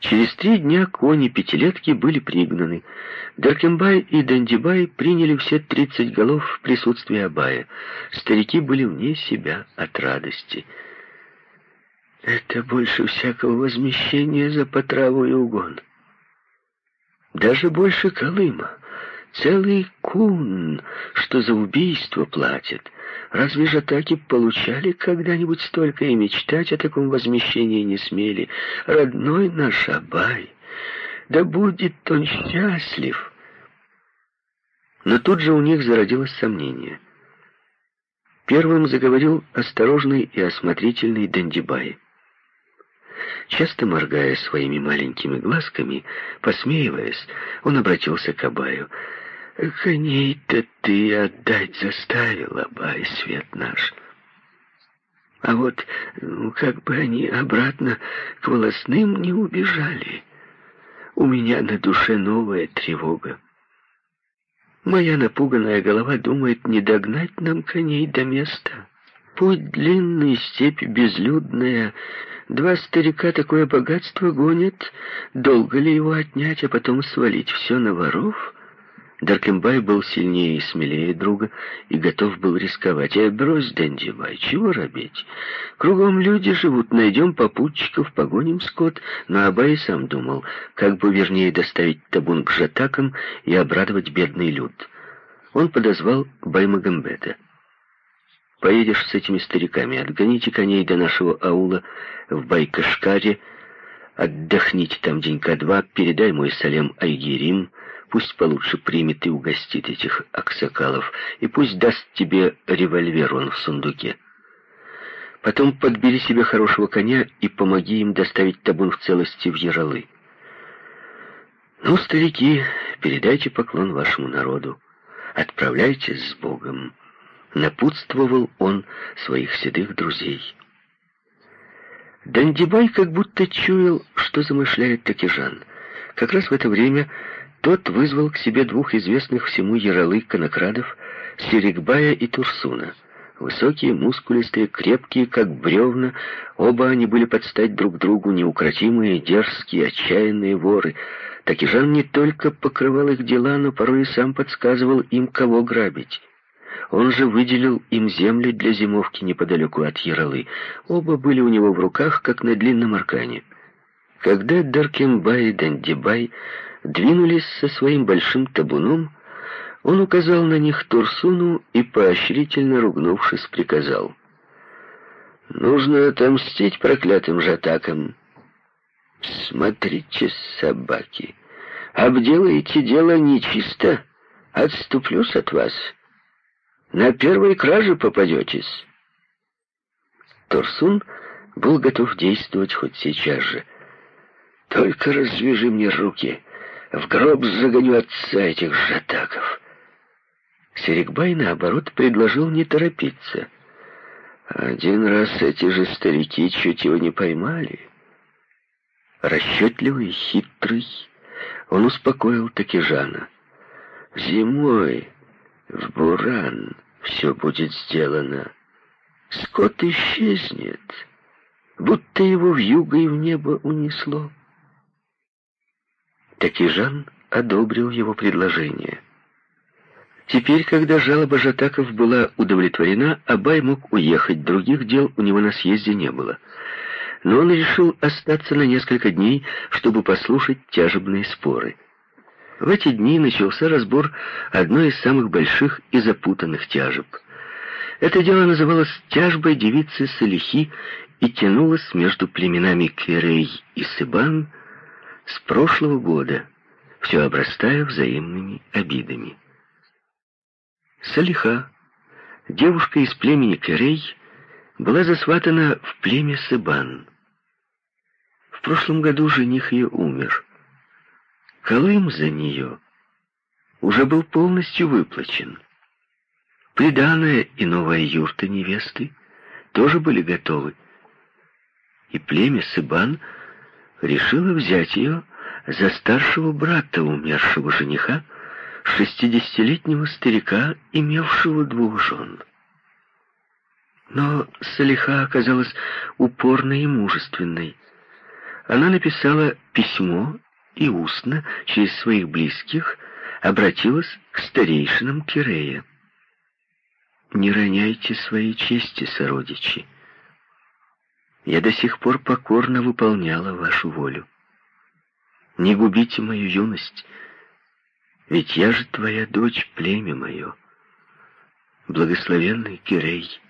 Через три дня кони пятилетки были пригнаны. Даркембай и Дандибай приняли все тридцать голов в присутствии Абая. Старики были вне себя от радости. Это больше всякого возмещения за потраву и угон. Даже больше Колыма. Целый кун, что за убийство платят. Разве же таки получали когда-нибудь столько и мечтать о таком возмещении не смели? Родной наш Абай, да будет он счастлив. Но тут же у них зародилось сомнение. Первым заговорил осторожный и осмотрительный Дандибай. Часто моргая своими маленькими глазками, посмеиваясь, он обратился к Абаю. «Коней-то ты отдать заставил, Абай, свет наш. А вот ну, как бы они обратно к волосным не убежали. У меня на душе новая тревога. Моя напуганная голова думает, не догнать нам коней до места. Путь длинный, степь безлюдная, Два старика такое богатство гонят. Долго ли его отнять, а потом свалить все на воров? Даркембай был сильнее и смелее друга и готов был рисковать. «Эй, брось, Дэндибай, чего робеть? Кругом люди живут, найдем попутчиков, погоним скот». Но Абай сам думал, как бы вернее доставить табун к жатакам и обрадовать бедный люд. Он подозвал Баймагамбета. Поедешь с этими стариками, отгоните коней до нашего аула в Байкашкаре, отдохните там денька два, передай мой салем Айгерим, пусть получше примет и угостит этих аксакалов, и пусть даст тебе револьвер он в сундуке. Потом подбери себе хорошего коня и помоги им доставить табун в целости в Яралы. Ну, старики, передайте поклон вашему народу. Отправляйтесь с Богом напутствовал он своих седых друзей. Дандибай как будто чуял, что замышляет Такижан. Как раз в это время тот вызвал к себе двух известных всему яралы конокрадов, Серикбая и Турсуна. Высокие, мускулистые, крепкие, как бревна, оба они были под стать друг другу, неукротимые, дерзкие, отчаянные воры. Такижан не только покрывал их дела, но порой и сам подсказывал им, кого грабить. Он же выделил им земли для зимовки неподалеку от Яралы. Оба были у него в руках, как на длинном аркане. Когда Даркембай и Дандибай двинулись со своим большим табуном, он указал на них Турсуну и, поощрительно ругнувшись, приказал. «Нужно отомстить проклятым жатакам. Смотрите, собаки, обделаете дело нечисто, отступлюсь от вас». На первой краже попадетесь. Торсун был готов действовать хоть сейчас же. Только развяжи мне руки, в гроб загоню отца этих жатаков. Серикбай, наоборот, предложил не торопиться. Один раз эти же старики чуть его не поймали. Расчетливый, хитрый, он успокоил Такижана. Зимой в Буран все будет сделано. Скот исчезнет, будто его в юго и в небо унесло. Такижан одобрил его предложение. Теперь, когда жалоба жатаков была удовлетворена, Абай мог уехать, других дел у него на съезде не было. Но он решил остаться на несколько дней, чтобы послушать тяжебные споры. В эти дни начался разбор одной из самых больших и запутанных тяжеб. Это дело называлось «тяжбой девицы Салихи» и тянулось между племенами Керей и Сыбан с прошлого года, все обрастая взаимными обидами. Салиха, девушка из племени Керей, была засватана в племя Сыбан. В прошлом году жених ее умер. Колым за нее уже был полностью выплачен. Приданная и новая юрта невесты тоже были готовы. И племя Сыбан решило взять ее за старшего брата умершего жениха, шестидесятилетнего старика, имевшего двух жен. Но Салиха оказалась упорной и мужественной. она написала письмо и устно, через своих близких, обратилась к старейшинам Кирея. «Не роняйте своей чести, сородичи. Я до сих пор покорно выполняла вашу волю. Не губите мою юность, ведь я же твоя дочь, племя мое, благословенный Кирей.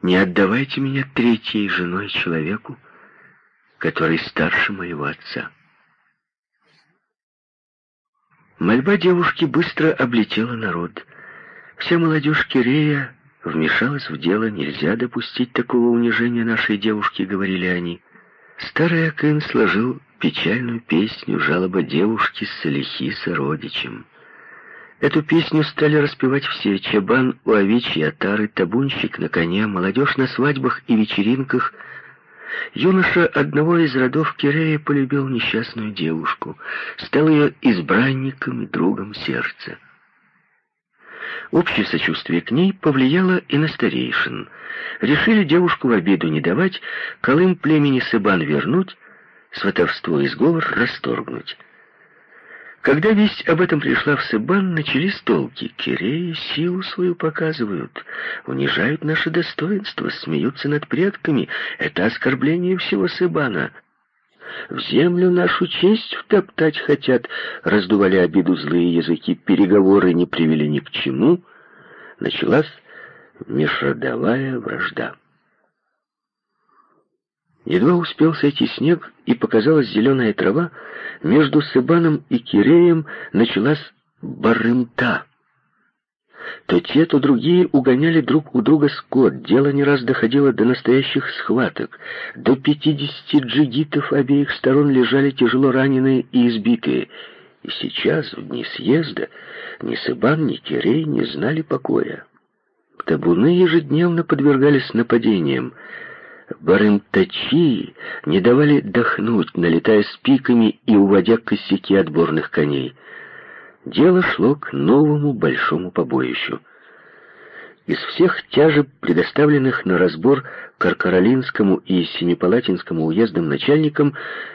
Не отдавайте меня третьей женой человеку, который старше моего отца. Мольба девушки быстро облетела народ. Вся молодежь Кирея вмешалась в дело. Нельзя допустить такого унижения нашей девушки, говорили они. Старый Акын сложил печальную песню «Жалоба девушки с Салихи сородичем». Эту песню стали распевать все. Чабан у овечьи отары, табунщик на коне, молодежь на свадьбах и вечеринках — Юноша одного из родов Кирея полюбил несчастную девушку, стал ее избранником и другом сердца. Общее сочувствие к ней повлияло и на старейшин. Решили девушку в обиду не давать, колым племени Сыбан вернуть, сватовство и сговор расторгнуть. Когда весть об этом пришла в Сыбан, начались толки. Киреи силу свою показывают, унижают наше достоинство, смеются над предками. Это оскорбление всего Сыбана. В землю нашу честь втоптать хотят, раздували обиду злые языки, переговоры не привели ни к чему. Началась межродовая вражда. Едва успел сойти снег, и показалась зеленая трава, между Сыбаном и Киреем началась барымта. То те, то другие угоняли друг у друга скот. Дело не раз доходило до настоящих схваток. До пятидесяти джигитов обеих сторон лежали тяжело раненые и избитые. И сейчас, в дни съезда, ни Сыбан, ни Кирей не знали покоя. Табуны ежедневно подвергались нападениям. Барымтачи не давали дохнуть, налетая с и уводя косяки отборных коней. Дело шло к новому большому побоищу. Из всех тяжеб, предоставленных на разбор Каркаролинскому и Семипалатинскому уездным начальникам,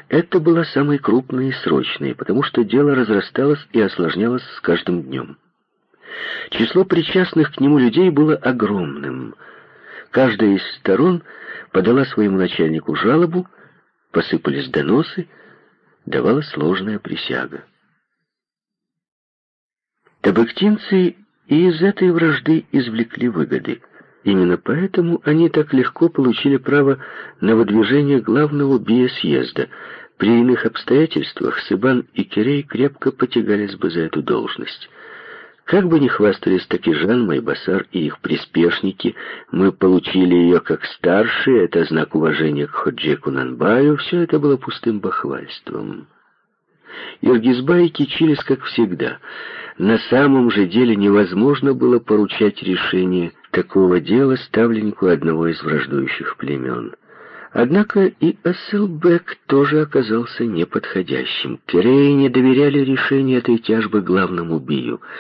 это была самой крупной и срочной, потому что дело разрасталось и осложнялось с каждым днем. Число причастных к нему людей было огромным. Каждая из сторон — подала своему начальнику жалобу, посыпались доносы, давала сложная присяга. Табыктинцы и из этой вражды извлекли выгоды. Именно поэтому они так легко получили право на выдвижение главного бия съезда. При иных обстоятельствах Сыбан и Кирей крепко потягались бы за эту должность. Как бы ни хвастались Такижан, Майбасар и их приспешники, мы получили ее как старшие, это знак уважения к Ходжеку Нанбаю, все это было пустым бахвальством. Иргизбай кичились, как всегда. На самом же деле невозможно было поручать решение такого дела ставленнику одного из враждующих племен. Однако и Асселбек тоже оказался неподходящим. Киреи не доверяли решению этой тяжбы главному бию —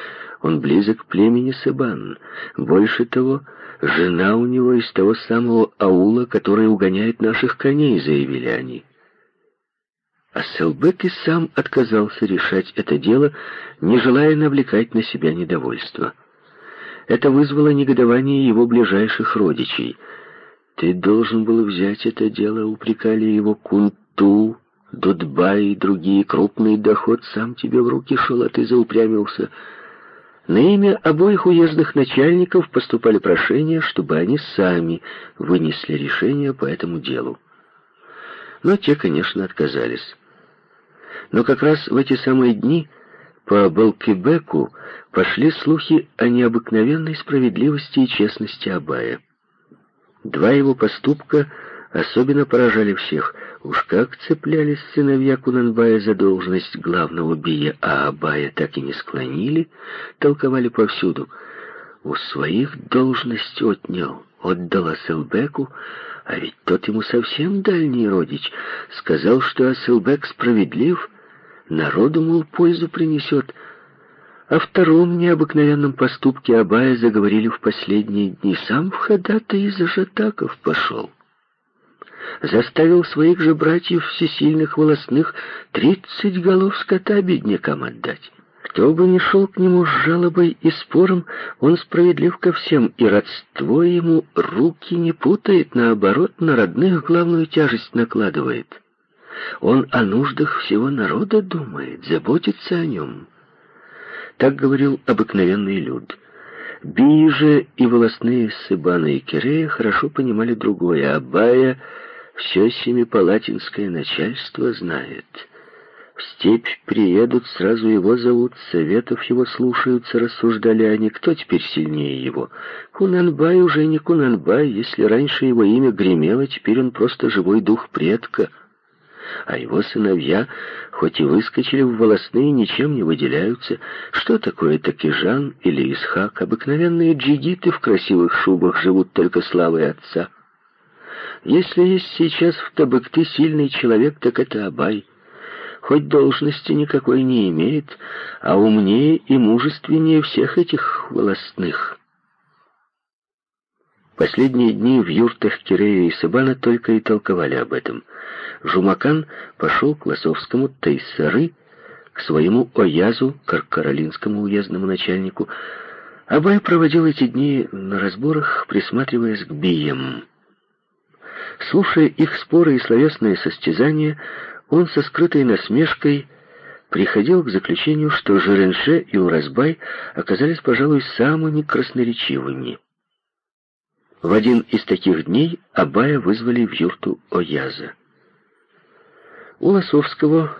он близок к племени Себан. Больше того, жена у него из того самого аула, который угоняет наших коней, заявили они. А Селбек и сам отказался решать это дело, не желая навлекать на себя недовольство. Это вызвало негодование его ближайших родичей. «Ты должен был взять это дело», — упрекали его Кунту, Дудбай и другие. «Крупный доход сам тебе в руки шел, а ты заупрямился». На имя обоих уездных начальников поступали прошения, чтобы они сами вынесли решение по этому делу. Но те, конечно, отказались. Но как раз в эти самые дни по Балкебеку пошли слухи о необыкновенной справедливости и честности Абая. Два его поступка особенно поражали всех. Уж как цеплялись сыновья Кунанбая за должность главного бия, а Абая так и не склонили, толковали повсюду. У своих должность отнял, отдал Асылбеку, а ведь тот ему совсем дальний родич. Сказал, что Асылбек справедлив, народу, мол, пользу принесет. О втором необыкновенном поступке Абая заговорили в последние дни. Сам в ходатай из Ажатаков пошел. заставил своих же братьев всесильных волосных тридцать голов скота беднякам отдать. Кто бы ни шел к нему с жалобой и спором, он справедлив ко всем, и родство ему руки не путает, наоборот, на родных главную тяжесть накладывает. Он о нуждах всего народа думает, заботится о нем. Так говорил обыкновенный люд. Бии же и волосные Сыбана и Кирея хорошо понимали другое. Абая все семипалатинское начальство знает. В степь приедут, сразу его зовут, советов его слушаются, рассуждали они, кто теперь сильнее его. Кунанбай уже не Кунанбай, если раньше его имя гремело, теперь он просто живой дух предка — а его сыновья, хоть и выскочили в волосные, ничем не выделяются. Что такое Такижан или Исхак? Обыкновенные джигиты в красивых шубах живут только славой отца. Если есть сейчас в Табыкты сильный человек, так это Абай. Хоть должности никакой не имеет, а умнее и мужественнее всех этих волосных. Последние дни в юртах Кирея и Сабана только и толковали об этом. Жумакан пошел к Лосовскому Тайсары, к своему Оязу, к каролинскому уездному начальнику. Абай проводил эти дни на разборах, присматриваясь к биям. Слушая их споры и словесные состязания, он со скрытой насмешкой приходил к заключению, что Жиренше и Уразбай оказались, пожалуй, самыми красноречивыми. В один из таких дней Абая вызвали в юрту Ояза. У Лосовского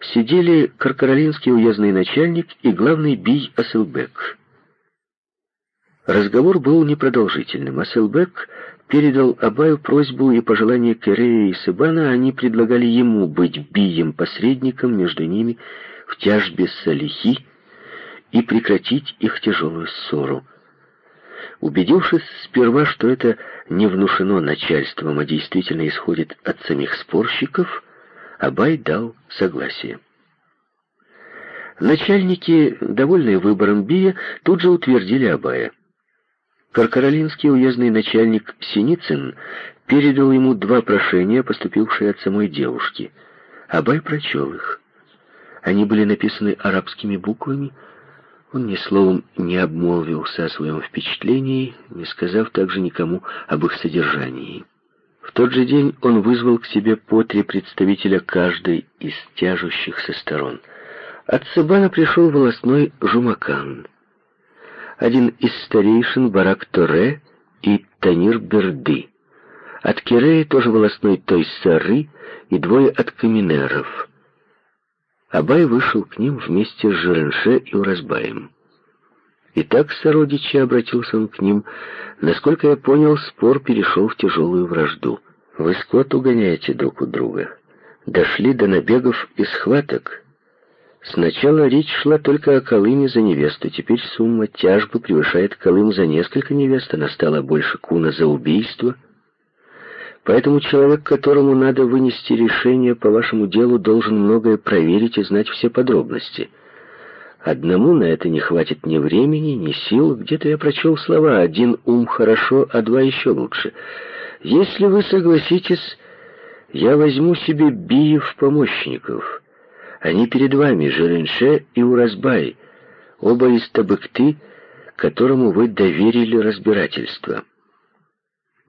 сидели Каркаролинский уездный начальник и главный бий Асылбек. Разговор был непродолжительным. Асылбек передал Абаю просьбу и пожелание Керея и Сыбана, они предлагали ему быть бием-посредником между ними в тяжбе Салихи и прекратить их тяжелую ссору. Убедившись сперва, что это не внушено начальством, а действительно исходит от самих спорщиков, Абай дал согласие. Начальники, довольные выбором Бия, тут же утвердили Абая. Каркаролинский уездный начальник Синицын передал ему два прошения, поступившие от самой девушки. Абай прочел их. Они были написаны арабскими буквами. Он ни словом не обмолвился о своем впечатлении, не сказав также никому об их содержании. В тот же день он вызвал к себе по три представителя каждой из тяжущихся сторон. От Сабана пришел волосной Жумакан. Один из старейшин Барак Торе и Танир Берды. От Кирея тоже волосной Тойсары и двое от каминеров. Абай вышел к ним вместе с Жиренше и Уразбаем. И так, сородичи, обратился он к ним, насколько я понял, спор перешел в тяжелую вражду. Вы скот угоняете друг у друга. Дошли до набегов и схваток. Сначала речь шла только о Колыме за невесту, теперь сумма тяжбы превышает Колым за несколько невест, она стала больше Куна за убийство. Поэтому человек, которому надо вынести решение по вашему делу, должен многое проверить и знать все подробности — Одному на это не хватит ни времени, ни сил. Где-то я прочел слова «один ум хорошо, а два еще лучше». Если вы согласитесь, я возьму себе биев-помощников. Они перед вами, Жеренше и Уразбай, оба из Табыкты, которому вы доверили разбирательство».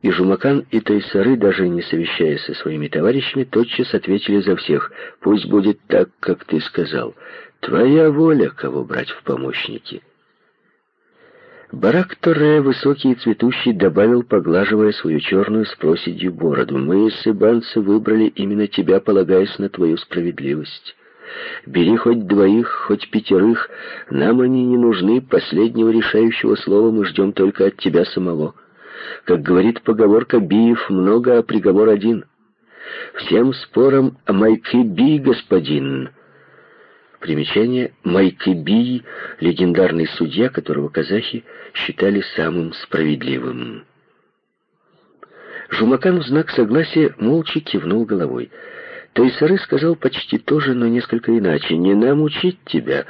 И Жумакан, и Тайсары, даже не совещаясь со своими товарищами, тотчас ответили за всех. «Пусть будет так, как ты сказал». Твоя воля, кого брать в помощники. Барак Торе, высокий и цветущий, добавил, поглаживая свою черную с проседью бороду. «Мы, сыбанцы, выбрали именно тебя, полагаясь на твою справедливость. Бери хоть двоих, хоть пятерых, нам они не нужны, последнего решающего слова мы ждем только от тебя самого. Как говорит поговорка Биев, много, а приговор один. Всем спорам о майки Би, господин». Примечание Майкыбий, легендарный судья, которого казахи считали самым справедливым. Жумакан в знак согласия молча кивнул головой. Тайсары сказал почти то же, но несколько иначе. «Не нам учить тебя,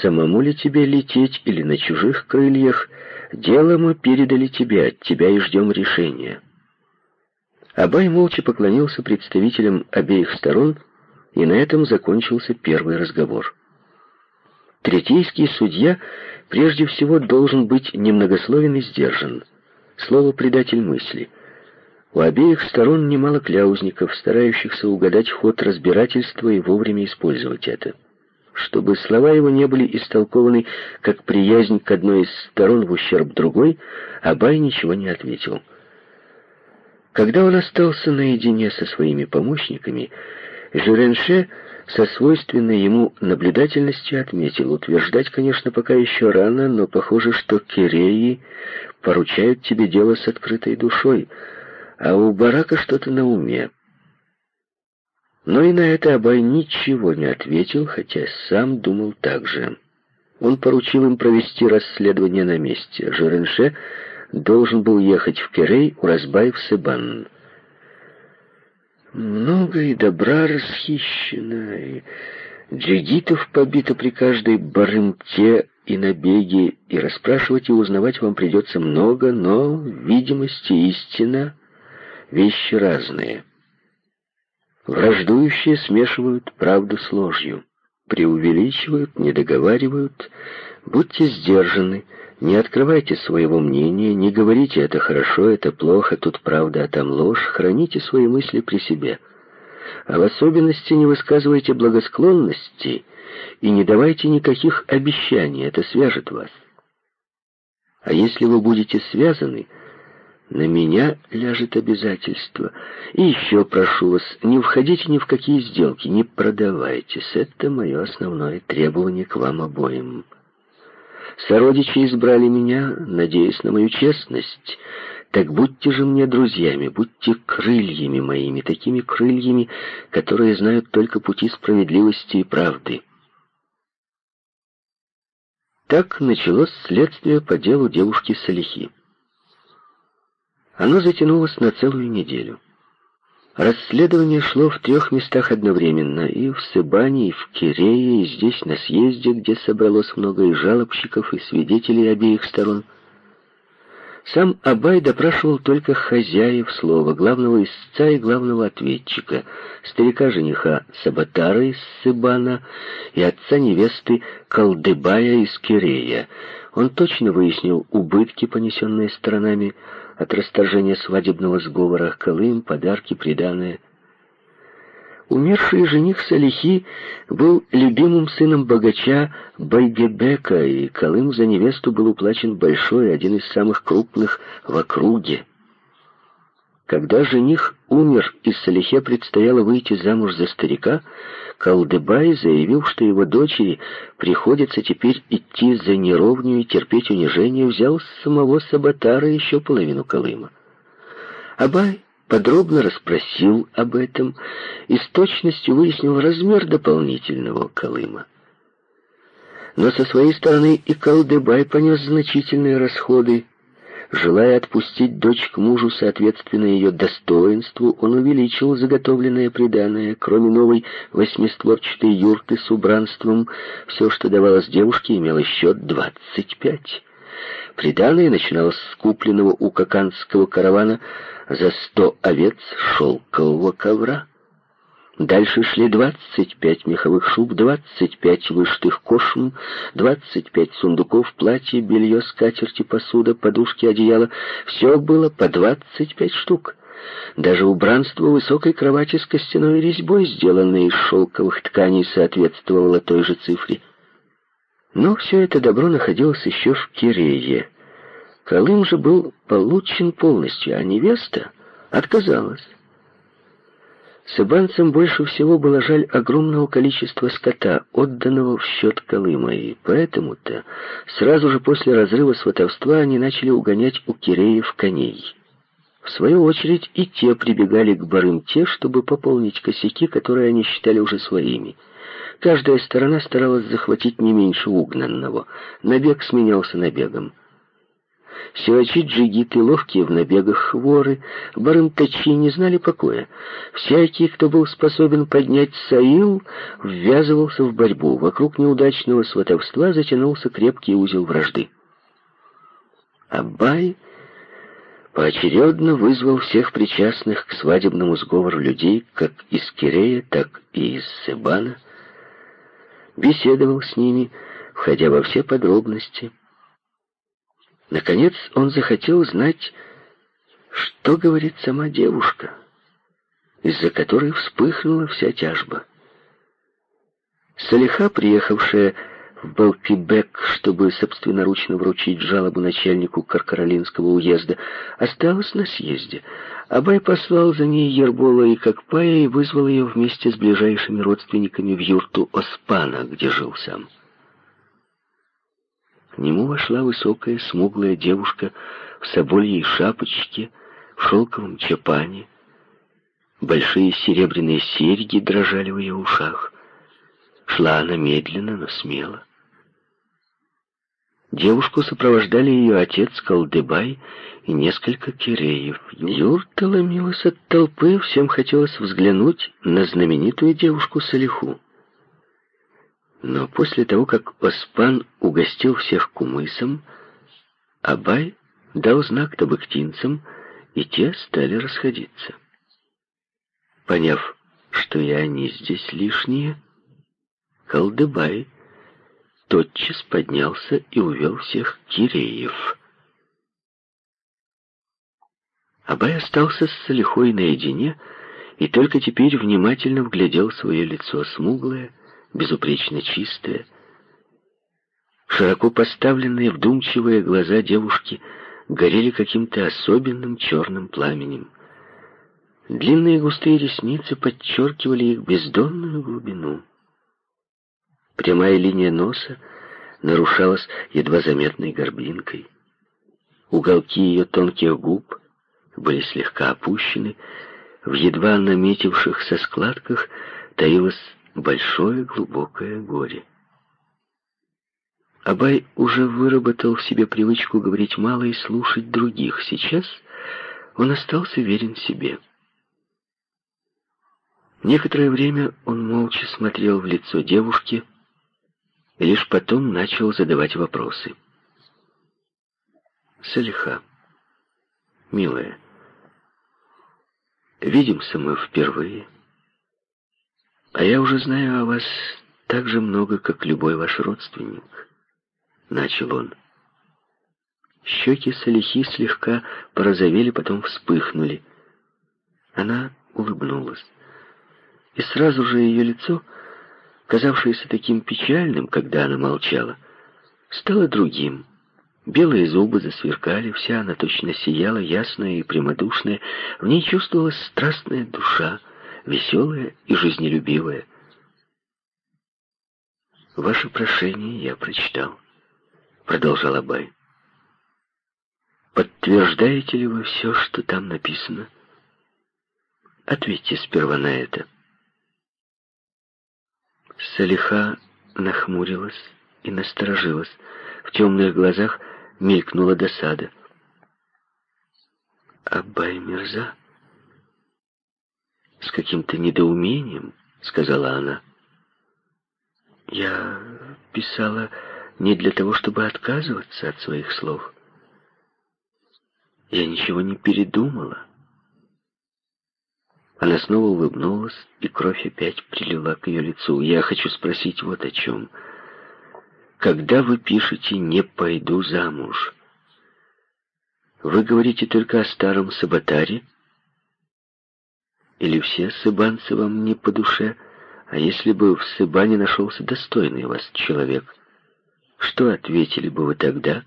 самому ли тебе лететь или на чужих крыльях? Дело мы передали тебе, от тебя и ждем решения». Абай молча поклонился представителям обеих сторон, и на этом закончился первый разговор. Третейский судья прежде всего должен быть немногословен и сдержан. Слово «предатель мысли». У обеих сторон немало кляузников, старающихся угадать ход разбирательства и вовремя использовать это. Чтобы слова его не были истолкованы как приязнь к одной из сторон в ущерб другой, Абай ничего не ответил. Когда он остался наедине со своими помощниками, Жиренше со свойственной ему наблюдательностью отметил. Утверждать, конечно, пока еще рано, но похоже, что Киреи поручают тебе дело с открытой душой, а у Барака что-то на уме. Но и на это Абай ничего не ответил, хотя сам думал так же. Он поручил им провести расследование на месте. Жиренше должен был ехать в Керей, Уразбай в Себан. Много и добра расхищено, и джигитов побито при каждой барымте и набеге, и расспрашивать и узнавать вам придется много, но видимость и истина — вещи разные. Враждующие смешивают правду с ложью, преувеличивают, недоговаривают. Будьте сдержаны, не открывайте своего мнения, не говорите «это хорошо, это плохо, тут правда, а там ложь», храните свои мысли при себе. А в особенности не высказывайте благосклонности и не давайте никаких обещаний, это свяжет вас. А если вы будете связаны, на меня ляжет обязательство. И еще прошу вас, не входите ни в какие сделки, не продавайтесь. Это мое основное требование к вам обоим». Сородичи избрали меня, надеясь на мою честность. Так будьте же мне друзьями, будьте крыльями моими, такими крыльями, которые знают только пути справедливости и правды. Так началось следствие по делу девушки Салихи. Оно затянулось на целую неделю. Расследование шло в трех местах одновременно, и в Сыбане, и в Кирее, и здесь, на съезде, где собралось много и жалобщиков, и свидетелей обеих сторон. Сам Абай допрашивал только хозяев слова, главного истца и главного ответчика, старика-жениха Сабатара из Сыбана и отца невесты Колдыбая из Кирея. Он точно выяснил убытки, понесенные сторонами, от расторжения свадебного сговора, Колым, подарки, приданое. Умерший жених Салихи был любимым сыном богача Байгебека, и Колым за невесту был уплачен большой, один из самых крупных в округе. Когда жених умер и Салихе предстояло выйти замуж за старика, Калдыбай заявил, что его дочери приходится теперь идти за неровню и терпеть унижение, взял с самого Сабатара еще половину Колыма. Абай подробно расспросил об этом и с точностью выяснил размер дополнительного Колыма. Но со своей стороны и Калдыбай понес значительные расходы, Желая отпустить дочь к мужу соответственно ее достоинству, он увеличил заготовленное приданое. Кроме новой восьмистворчатой юрты с убранством, все, что давалось девушке, имело счет двадцать пять. Приданое начиналось с купленного у каканского каравана за сто овец шелкового ковра. Дальше шли 25 меховых шуб, 25 вышитых кошм, 25 сундуков, платье, белье, скатерти, посуда, подушки, одеяло. Все было по 25 штук. Даже убранство высокой кровати с костяной резьбой, сделанной из шелковых тканей, соответствовало той же цифре. Но все это добро находилось еще в Кирее. Колым же был получен полностью, а невеста отказалась. Сыбанцам больше всего было жаль огромного количества скота, отданного в счет Колыма, и поэтому-то сразу же после разрыва сватовства они начали угонять у Киреев коней. В свою очередь и те прибегали к Барымте, чтобы пополнить косяки, которые они считали уже своими. Каждая сторона старалась захватить не меньше угнанного. Набег сменялся набегом. Силачи джигиты, ловкие в набегах воры, барымтачи не знали покоя. Всякий, кто был способен поднять саил, ввязывался в борьбу. Вокруг неудачного сватовства затянулся крепкий узел вражды. Абай поочередно вызвал всех причастных к свадебному сговору людей, как из Кирея, так и из Себана, беседовал с ними, входя во все подробности. Наконец он захотел знать, что говорит сама девушка, из-за которой вспыхнула вся тяжба. Салиха, приехавшая в Балкибек, чтобы собственноручно вручить жалобу начальнику Каркаролинского уезда, осталась на съезде. Абай послал за ней Ербола и Кокпая и вызвал ее вместе с ближайшими родственниками в юрту Оспана, где жил сам. Нему вошла высокая, смуглая девушка в собольей шапочке, в шелковом чапане. Большие серебряные серьги дрожали в ее ушах. Шла она медленно, но смело. Девушку сопровождали ее отец Колдыбай и несколько киреев. Юрта ломилась от толпы, всем хотелось взглянуть на знаменитую девушку Салиху. Но после того, как Оспан угостил всех кумысом, Абай дал знак табыктинцам, и те стали расходиться. Поняв, что и они здесь лишние, Колдыбай тотчас поднялся и увел всех Киреев. Абай остался с Салихой наедине и только теперь внимательно вглядел свое лицо смуглое, безупречно чистое. Широко поставленные вдумчивые глаза девушки горели каким-то особенным черным пламенем. Длинные густые ресницы подчеркивали их бездонную глубину. Прямая линия носа нарушалась едва заметной горбинкой. Уголки ее тонких губ были слегка опущены, в едва наметившихся складках таилось большое глубокое горе. Абай уже выработал в себе привычку говорить мало и слушать других. Сейчас он остался верен себе. Некоторое время он молча смотрел в лицо девушки, и лишь потом начал задавать вопросы. «Салиха, милая, видимся мы впервые, а я уже знаю о вас так же много, как любой ваш родственник», — начал он. Щеки Салихи слегка порозовели, потом вспыхнули. Она улыбнулась. И сразу же ее лицо казавшееся таким печальным, когда она молчала, стало другим. Белые зубы засверкали, вся она точно сияла, ясная и прямодушная. В ней чувствовалась страстная душа, веселая и жизнелюбивая. «Ваше прошение я прочитал», — продолжал Абай. «Подтверждаете ли вы все, что там написано? Ответьте сперва на это». Салиха нахмурилась и насторожилась. В темных глазах мелькнула досада. «Абай Мирза?» «С каким-то недоумением», — сказала она. «Я писала не для того, чтобы отказываться от своих слов. Я ничего не передумала. Она снова улыбнулась, и кровь опять прилила к ее лицу. «Я хочу спросить вот о чем. Когда вы пишете «не пойду замуж», вы говорите только о старом саботаре? Или все сыбанцы вам не по душе? А если бы в Сыбане нашелся достойный вас человек, что ответили бы вы тогда?»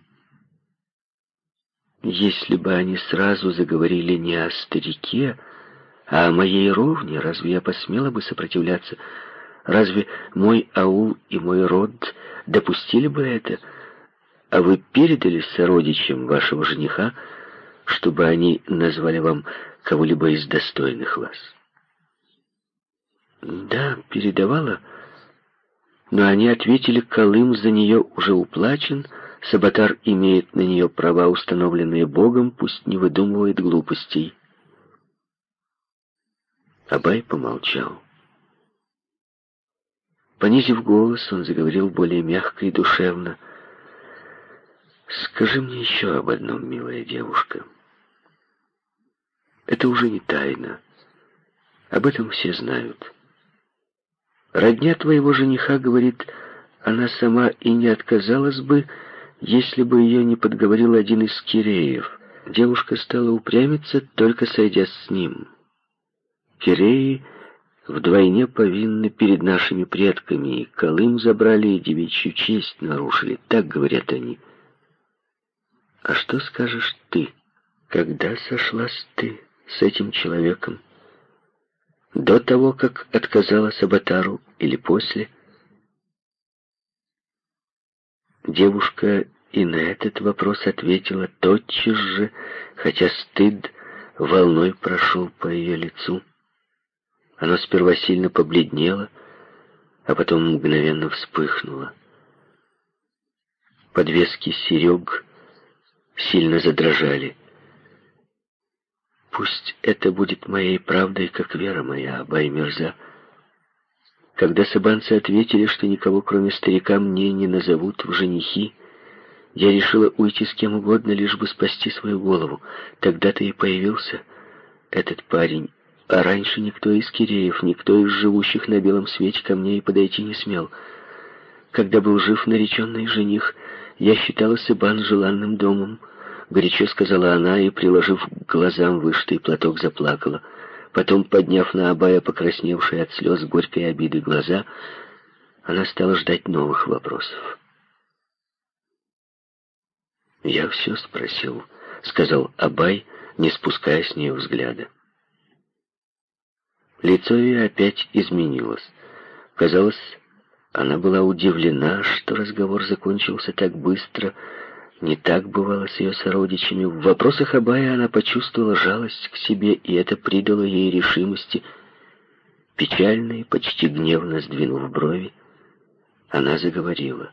Если бы они сразу заговорили не о старике, а о моей ровне разве я посмела бы сопротивляться? Разве мой аул и мой род допустили бы это? А вы передали сородичам вашего жениха, чтобы они назвали вам кого-либо из достойных вас? Да, передавала, но они ответили, Колым за нее уже уплачен, Сабатар имеет на нее права, установленные Богом, пусть не выдумывает глупостей. Абай помолчал. Понизив голос, он заговорил более мягко и душевно. «Скажи мне еще об одном, милая девушка. Это уже не тайна. Об этом все знают. Родня твоего жениха, говорит, она сама и не отказалась бы, если бы ее не подговорил один из киреев. Девушка стала упрямиться, только сойдясь с ним. Киреи вдвойне повинны перед нашими предками, и Колым забрали, и девичью честь нарушили, так говорят они. А что скажешь ты, когда сошлась ты с этим человеком? До того, как отказалась Абатару или после? Девушка и на этот вопрос ответила тотчас же, хотя стыд волной прошел по ее лицу. Оно сперва сильно побледнело, а потом мгновенно вспыхнуло. Подвески серег сильно задрожали. Пусть это будет моей правдой, как вера моя, Абай Мирза. Когда сабанцы ответили, что никого, кроме старика, мне не назовут в женихи, я решила уйти с кем угодно, лишь бы спасти свою голову. Тогда-то и появился этот парень. А раньше никто из киреев, никто из живущих на белом свете ко мне и подойти не смел. Когда был жив нареченный жених, я считала Сыбан желанным домом, горячо сказала она и, приложив к глазам вышитый платок, заплакала. Потом, подняв на Абая покрасневшие от слез горькой обиды глаза, она стала ждать новых вопросов. «Я все спросил», — сказал Абай, не спуская с нее взгляда. Лицо ее опять изменилось. Казалось, она была удивлена, что разговор закончился так быстро, не так бывало с ее сородичами. В вопросах Абая она почувствовала жалость к себе, и это придало ей решимости. Печально и почти гневно сдвинув брови, она заговорила.